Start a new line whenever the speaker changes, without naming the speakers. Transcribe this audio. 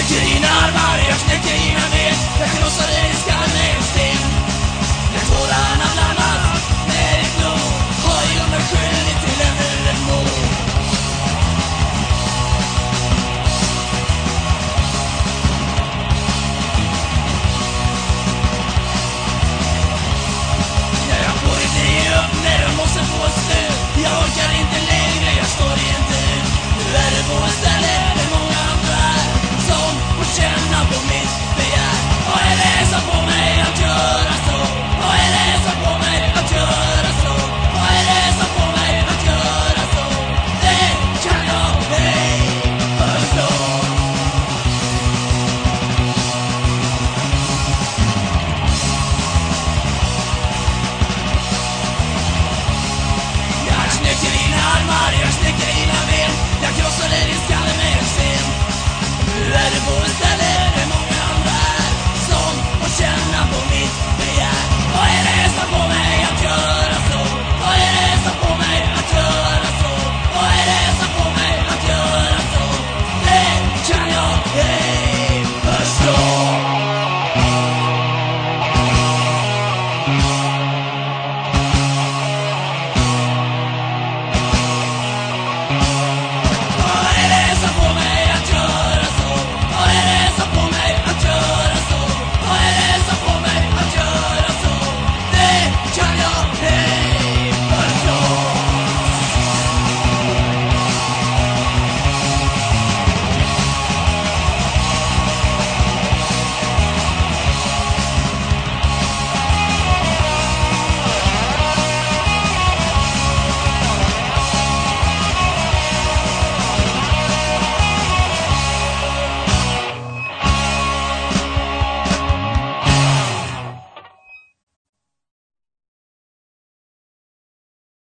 It's not my Yo Dios herencia